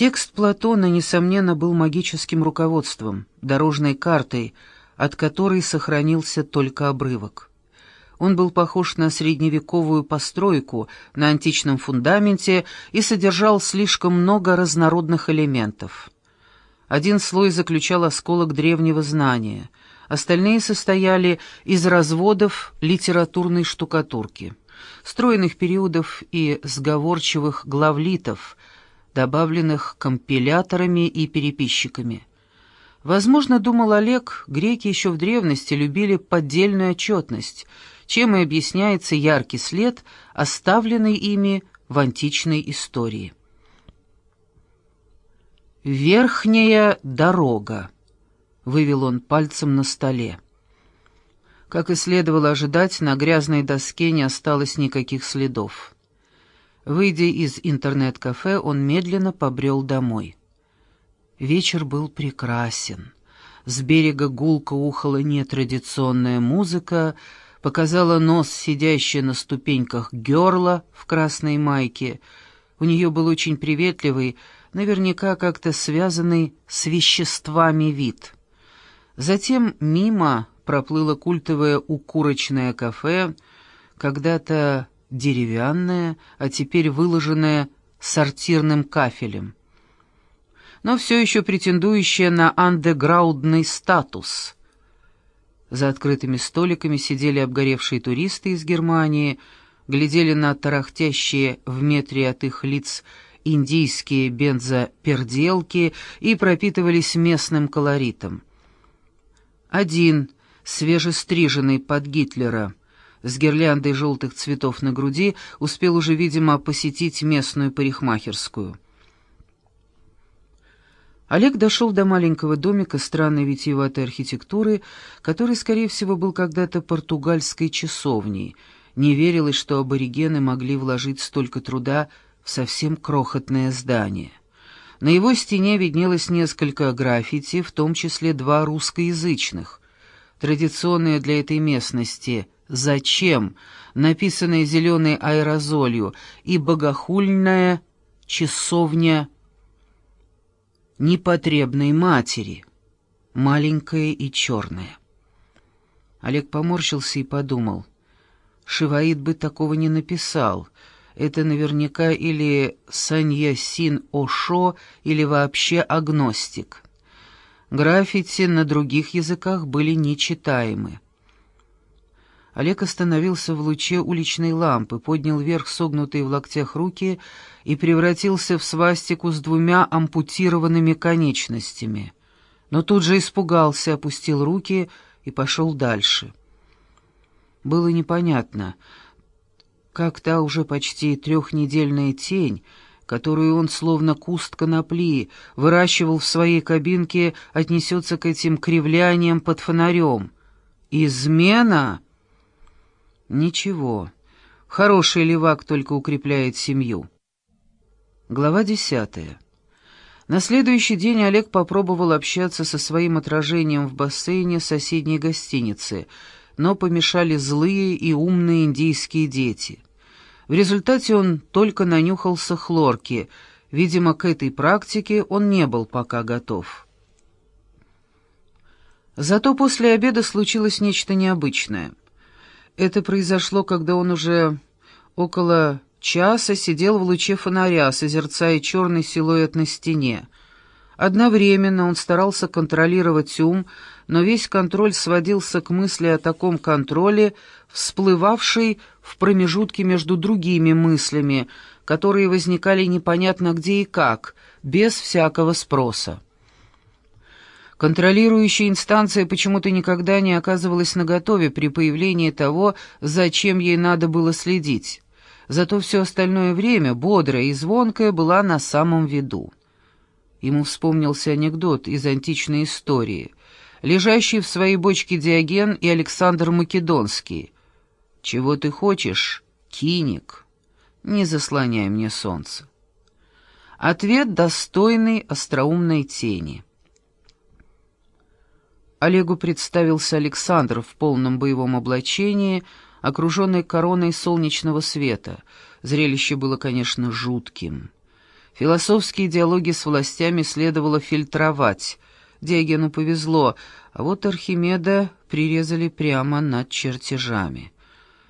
Текст Платона, несомненно, был магическим руководством, дорожной картой, от которой сохранился только обрывок. Он был похож на средневековую постройку на античном фундаменте и содержал слишком много разнородных элементов. Один слой заключал осколок древнего знания, остальные состояли из разводов литературной штукатурки, стройных периодов и сговорчивых главлитов — добавленных компиляторами и переписчиками. Возможно, думал Олег, греки еще в древности любили поддельную отчетность, чем и объясняется яркий след, оставленный ими в античной истории. «Верхняя дорога», — вывел он пальцем на столе. Как и следовало ожидать, на грязной доске не осталось никаких следов. Выйдя из интернет-кафе, он медленно побрел домой. Вечер был прекрасен. С берега гулко ухала нетрадиционная музыка, показала нос сидящая на ступеньках герла в красной майке. У нее был очень приветливый, наверняка как-то связанный с веществами вид. Затем мимо проплыло культовое укурочное кафе, когда-то деревянная, а теперь выложенная сортирным кафелем. Но все еще претендующая на андеграундный статус. За открытыми столиками сидели обгоревшие туристы из Германии, глядели на тарахтящие в метре от их лиц индийские бензоперделки и пропитывались местным колоритом. Один, свежестриженный под Гитлера — с гирляндой желтых цветов на груди, успел уже, видимо, посетить местную парикмахерскую. Олег дошел до маленького домика странной витиеватой архитектуры, который, скорее всего, был когда-то португальской часовней. Не верилось, что аборигены могли вложить столько труда в совсем крохотное здание. На его стене виднелось несколько граффити, в том числе два русскоязычных. Традиционные для этой местности – «Зачем?» написанное зеленой аэрозолью, и богохульная часовня непотребной матери, маленькая и черная. Олег поморщился и подумал, Шиваид бы такого не написал. Это наверняка или Саньясин Ошо, или вообще агностик. Граффити на других языках были нечитаемы. Олег остановился в луче уличной лампы, поднял вверх согнутые в локтях руки и превратился в свастику с двумя ампутированными конечностями. Но тут же испугался, опустил руки и пошел дальше. Было непонятно, как та уже почти трехнедельная тень, которую он, словно куст конопли, выращивал в своей кабинке, отнесется к этим кривляниям под фонарем. «Измена!» Ничего. Хороший левак только укрепляет семью. Глава десятая. На следующий день Олег попробовал общаться со своим отражением в бассейне соседней гостиницы, но помешали злые и умные индийские дети. В результате он только нанюхался хлорки, видимо, к этой практике он не был пока готов. Зато после обеда случилось нечто необычное. Это произошло, когда он уже около часа сидел в луче фонаря, созерцая черный силуэт на стене. Одновременно он старался контролировать ум, но весь контроль сводился к мысли о таком контроле, всплывавшей в промежутке между другими мыслями, которые возникали непонятно где и как, без всякого спроса. Контролирующая инстанция почему-то никогда не оказывалась наготове при появлении того, зачем ей надо было следить. Зато все остальное время, бодрая и звонкая, была на самом виду. Ему вспомнился анекдот из античной истории. Лежащий в своей бочке Диоген и Александр Македонский. «Чего ты хочешь, киник? Не заслоняй мне солнце». Ответ достойный остроумной тени — Олегу представился Александр в полном боевом облачении, окруженный короной солнечного света. Зрелище было, конечно, жутким. Философские диалоги с властями следовало фильтровать. Диогену повезло, а вот Архимеда прирезали прямо над чертежами.